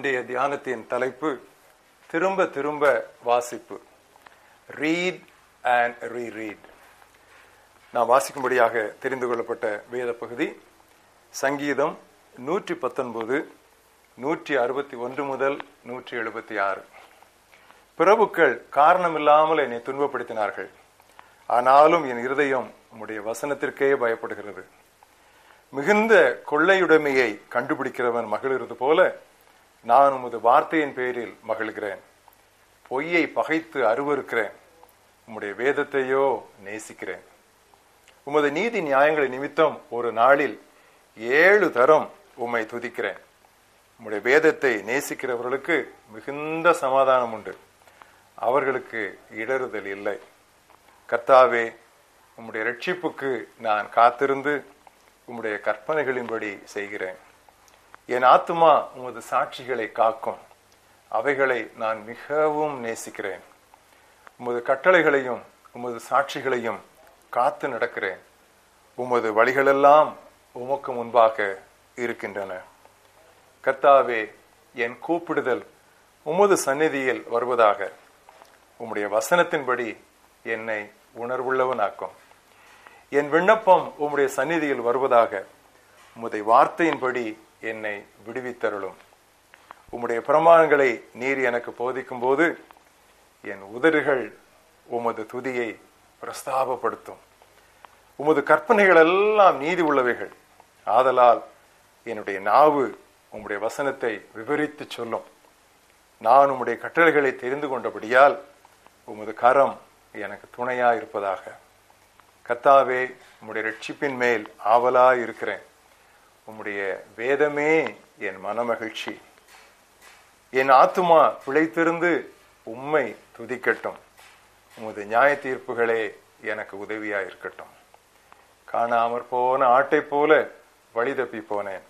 இன்றைய தியானத்தின் தலைப்பு திரும்ப திரும்ப வாசிப்பு. ரீட் அண்ட் ரீரீட் நான் வாசிக்கும்படியாக தெரிந்து கொள்ளப்பட்ட வேத பகுதி சங்கீதம் நூற்றி பத்தொன்பது நூற்றி அறுபத்தி ஒன்று முதல் நூற்றி எழுபத்தி ஆறு பிரபுக்கள் காரணமில்லாமல் என்னை துன்பப்படுத்தினார்கள். ஆனாலும் என் இருதயம் உம்முடைய வசனத்திற்கே பயப்படுகிறது. மிகுந்த கொள்ளையுடைமையை கண்டுபிடிக்கிறவன் மகிழ்கிறது போல நான் உமது வார்த்தையின் பேரில் மகிழ்கிறேன். பொய்யை பகைத்து அருவருக்கிறேன். உம்முடைய வேதத்தையோ நேசிக்கிறேன். உமது நீதி நியாயங்களை நிமித்தம் ஒரு நாளில் ஏழு தரம் உம்மை துதிக்கிறேன். உம்முடைய வேதத்தை நேசிக்கிறவர்களுக்கு மிகுந்த சமாதானம் உண்டு. அவர்களுக்கு இடறுதல் இல்லை. கர்த்தாவே உம்முடைய ரட்சிப்புக்கு நான் காத்திருந்து உம்முடைய கற்பனைகளின்படி செய்கிறேன். என் ஆத்துமா உமது சாட்சிகளை காக்கும். அவைகளை நான் மிகவும் நேசிக்கிறேன். உமது கட்டளைகளையும் உமது சாட்சிகளையும் காத்து நடக்கிறேன். உமது வழிகளெல்லாம் உமக்கு முன்பாக இருக்கின்றன. கத்தாவே என் கூப்பிடுதல் உமது சந்நிதியில் வருவதாக. உம்முடைய வசனத்தின்படி என்னை உணர்வுள்ளவனாக்கும். என் விண்ணப்பம் உம்முடைய சந்நிதியில் வருவதாக. உமது வார்த்தையின்படி என்னை விடுவித்தருளும். உம்முடைய பிரமாணங்களை நீர் எனக்கு போதிக்கும் போது என் உதடுகள் உமது துதியை பிரஸ்தாபப்படுத்தும். உமது கற்பனைகள் எல்லாம் நீதி உள்ளவைகள். ஆதலால் என்னுடைய நாவு உம்முடைய வசனத்தை விவரித்து சொல்லும். நான் உம்முடைய கட்டளைகளை தெரிந்து கொண்டபடியால் உமது கரம் எனக்கு துணையா இருப்பதாக கத்தாவே உம்முடைய ரட்சிப்பின் மேல் ஆவலா இருக்கிறேன் உம்முடைய வேதமே என் மனமகிழ்ச்சி. என் ஆத்துமா பிழைத்திருந்து உம்மை துதிக்கட்டும். உமது நியாய தீர்ப்புகளே எனக்கு உதவியா இருக்கட்டும் காணாமற் போன ஆட்டை போல வழி தப்பி போனேன்.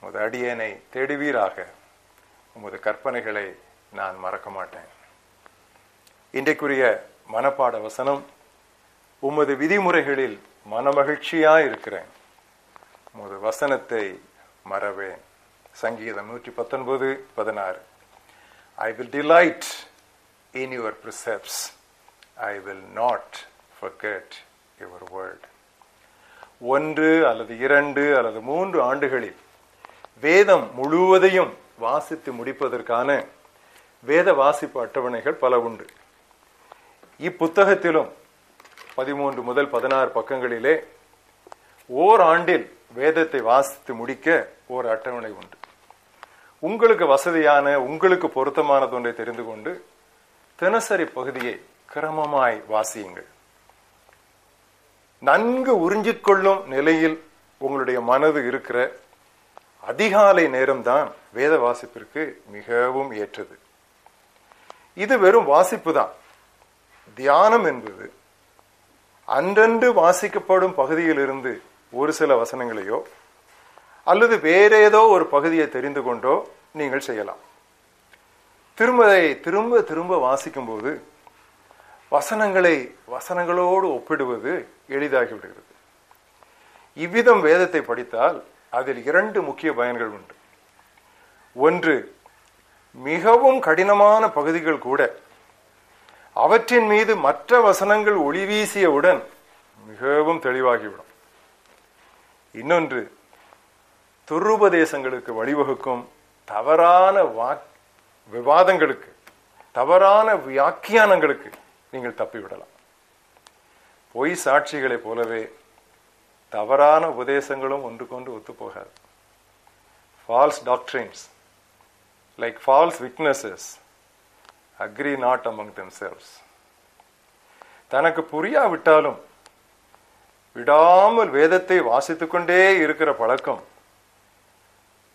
உமது அடியனை தேடுவீராக. உமது கற்பனைகளை நான் மறக்க மாட்டேன். இன்றைக்குரிய மனப்பாட வசனம் உமது விதிமுறைகளில் மனமகிழ்ச்சியா இருக்கிறேன் உமது வசனத்தை மறவேன். சங்கீதம் நூற்றி பத்தொன்பது பதினாறு. I will delight in your precepts I will not forget your world ஒன்று அல்லது இரண்டு அல்லது மூன்று ஆண்டுகளில் வேதம் முழுவதையும் வாசித்து முடிப்பதற்கான வேத வாசிப்பு அட்டவணைகள் பல உண்டு. இப்புத்தகத்திலும் பதிமூன்று முதல் பதினாறு பக்கங்களிலே ஓர் ஆண்டில் வேதத்தை வாசித்து முடிக்க ஒரு அட்டவணை உண்டு. உங்களுக்கு வசதியான உங்களுக்கு பொருத்தமானது ஒன்றை தெரிந்து கொண்டு தினசரி பகுதியை கிரமமாய் வாசியுங்கள். நன்கு உறிஞ்சிக்கொள்ளும் நிலையில் உங்களுடைய மனது இருக்கிற அதிகாலை நேரம்தான் வேத வாசிப்பிற்கு மிகவும் ஏற்றது. இது வெறும் வாசிப்பு தான். தியானம் என்பது அன்றன்று வாசிக்கப்படும் பகுதியிலிருந்து ஒரு சில வசனங்களையோ அல்லது வேற ஏதோ ஒரு பகுதியை தெரிந்து கொண்டோ நீங்கள் செய்யலாம். திருமதை திரும்ப திரும்ப வாசிக்கும் போது வசனங்களை வசனங்களோடு ஒப்பிடுவது எளிதாகிவிடுகிறது. இவ்விதம் வேதத்தை படித்தால் அதில் இரண்டு முக்கிய பயன்கள் உண்டு. ஒன்று மிகவும் கடினமான பகுதிகள் கூட அவற்றின் மீது மற்ற வசனங்கள் ஒளி வீசியவுடன் மிகவும் தெளிவாகிவிடும். இன்னொன்று துருபதேசங்களுக்கு வழிவகுக்கும் தவறான வாக் விவாதங்களுக்கு தவறான வியாக்கியானங்களுக்கு நீங்கள் தப்பிவிடலாம். பொய் சாட்சிகளை போலவே தவறான உபதேசங்களும் ஒன்றுக்கொன்று ஒத்துப்போகாது. False doctrines like false witnesses agree not among themselves தனக்கு புரியாவிட்டாலும் விடாமல் வேதத்தை வாசித்துக் கொண்டே இருக்கிற பழக்கம்.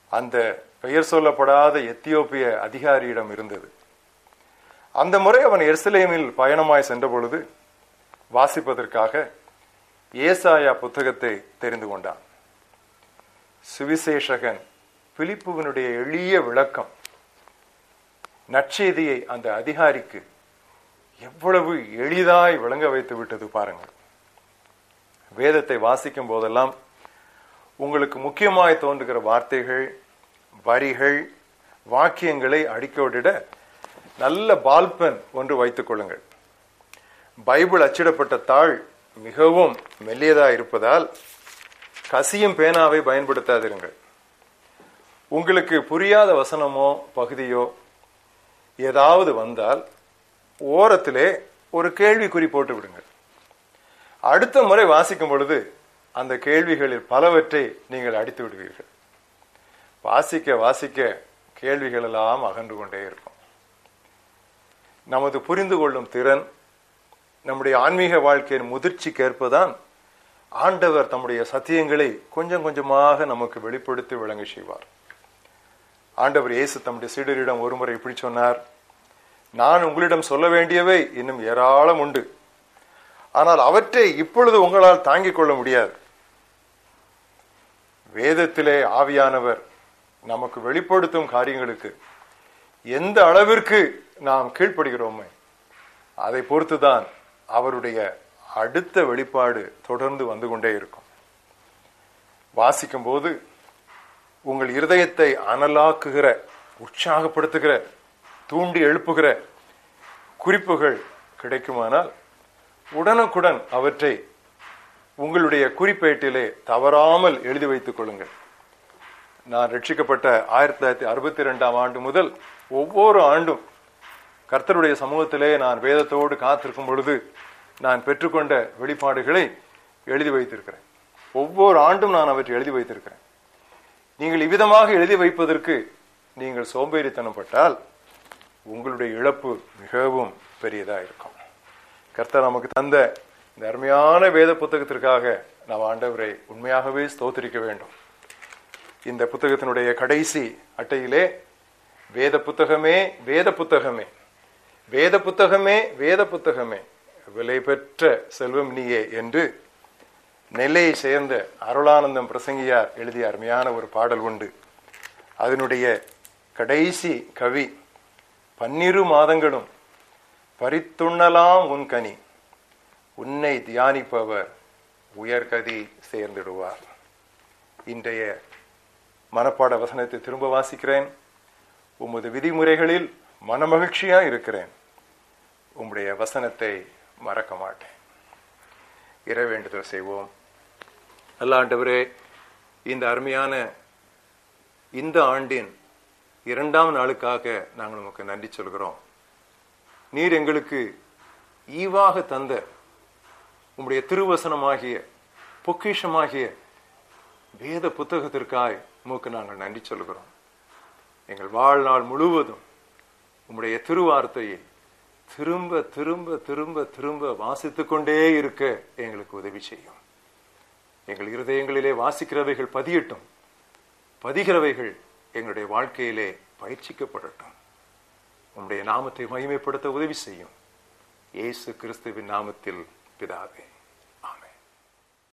அந்த பெயர் சொல்லப்படாத எத்தியோப்பிய அதிகாரியிடம் இருந்தது. அந்த முறை அவன் எருசலேமில் பயணமாய் சென்ற பொழுது வாசிப்பதற்காக ஏசாயா புத்தகத்தை தெரிந்து கொண்டான். சுவிசேஷகன் பிலிப்புவனுடைய எளிய விளக்கம். நற்செய்தியை அந்த அதிகாரிக்கு எவ்வளவு எளிதாய் விளங்க வைத்து விட்டது பாருங்கள். வேதத்தை வாசிக்கும் போதெல்லாம் உங்களுக்கு முக்கியமாய் தோன்றுகிற வார்த்தைகள் வரிகள் வாக்கியங்களை அடிக்கோடிட நல்ல பால்பென் ஒன்று வைத்துக் கொள்ளுங்கள். பைபிள் அச்சிடப்பட்ட தாள் மிகவும் மெல்லியதாக இருப்பதால் கசியும் பேனாவை பயன்படுத்தாதிருங்கள். உங்களுக்கு புரியாத வசனமோ பகுதியோ ஏதாவது வந்தால் ஓரத்திலே ஒரு கேள்விக்குறி போட்டு விடுங்கள் அடுத்த முறை வாசிக்கும் பொழுது அந்த கேள்விகளில் பலவற்றை நீங்கள் அடித்து விடுவீர்கள். வாசிக்க வாசிக்க கேள்விகள் எல்லாம் அகன்று கொண்டே இருக்கும். நமது புரிந்து கொள்ளும் திறன் நம்முடைய ஆன்மீக வாழ்க்கையின் முதிர்ச்சிக்கு ஏற்பதான் ஆண்டவர் தம்முடைய சத்தியங்களை கொஞ்சம் கொஞ்சமாக நமக்கு வெளிப்படுத்தி விளங்க செய்வார். ஆண்டவர் இயேசு தம்முடைய சீடரிடம் ஒருமுறை இப்படி சொன்னார் நான் உங்களிடம் சொல்ல வேண்டியவை இன்னும் ஏராளம் உண்டு. ஆனால் அவற்றை இப்பொழுது உங்களால் தாங்கிக் கொள்ள முடியாது. வேதத்திலே ஆவியானவர் நமக்கு வெளிப்படுத்தும் காரியங்களுக்கு எந்த அளவிற்கு நாம் கீழ்ப்படுகிறோமே அதை பொறுத்துதான் அவருடைய அடுத்த வெளிப்பாடு தொடர்ந்து வந்து கொண்டே இருக்கும். வாசிக்கும் போது உங்கள் இருதயத்தை அனலாக்குகிற உற்சாகப்படுத்துகிற தூண்டி எழுப்புகிற குறிப்புகள் கிடைக்குமானால் உடனுக்குடன் அவற்றை உங்களுடைய குறிப்பேட்டிலே தவறாமல் எழுதி வைத்துக் கொள்ளுங்கள். நான் ரட்சிக்கப்பட்ட ஆயிரத்தி தொள்ளாயிரத்தி அறுபத்தி ரெண்டாம் ஆண்டு முதல் ஒவ்வொரு ஆண்டும் கர்த்தருடைய சமூகத்திலே நான் வேதத்தோடு காத்திருக்கும் பொழுது நான் பெற்றுக்கொண்ட வெளிப்பாடுகளை எழுதி வைத்திருக்கிறேன். ஒவ்வொரு ஆண்டும் நான் அவற்றை எழுதி வைத்திருக்கிறேன். நீங்கள் இவ்விதமாக எழுதி வைப்பதற்கு நீங்கள் சோம்பேறித்தனப்பட்டால் உங்களுடைய இழப்பு மிகவும் பெரியதாக இருக்கும். கர்த்தர் நமக்கு தந்த இந்த அருமையான வேத புத்தகத்திற்காக நாம் ஆண்டவரை உண்மையாகவே ஸ்தோத்திரிக்க வேண்டும். இந்த புத்தகத்தினுடைய கடைசி அட்டையிலே வேத புத்தகமே வேத புத்தகமே வேத புத்தகமே வேத புத்தகமே விலை பெற்ற செல்வம் நீயே என்று நெல்லையை சேர்ந்த அருளானந்தம் பிரசங்கியார் எழுதிய அருமையான ஒரு பாடல் உண்டு. அதனுடைய கடைசி கவி பன்னிரு மாதங்களும் பறித்துண்ணலாம் உன் கனி. உன்னை தியானிப்பவர் உயர்கதி சேர்ந்திடுவார். இன்றைய மனப்பாட வசனத்தை திரும்ப வாசிக்கிறேன். உமது விதிமுறைகளில் மனமகிழ்ச்சியா இருக்கிறேன். உம்முடைய வசனத்தை மறக்க மாட்டேன். இறைவேண்டுதல் செய்வோம். அல்லாண்டவரே இந்த அருமையான இந்த ஆண்டின் இரண்டாம் நாளுக்காக நாங்கள் உமக்கு நன்றி சொல்கிறோம். நீர் எங்களுக்கு ஈவாக தந்த உம்முடைய திருவசனமாகிய பொக்கிஷமாகிய வேத புத்தகத்திற்காய் உமக்கு நாங்கள் நன்றி சொல்கிறோம். எங்கள் வாழ்நாள் முழுவதும் உம்முடைய திருவார்த்தையை திரும்ப திரும்ப திரும்ப திரும்ப வாசித்து கொண்டே இருக்க எங்களுக்கு உதவி செய்யும். எங்கள் இருதயங்களிலே வாசிக்கிறவைகள் பதியட்டும். பதிகிறவைகள் எங்களுடைய வாழ்க்கையிலே பயிற்சிக்கப்படட்டும். உம்முடைய நாமத்தை மகிமைப்படுத்த உதவி செய்யும். இயேசு கிறிஸ்துவின் நாமத்தில் பிதாவே.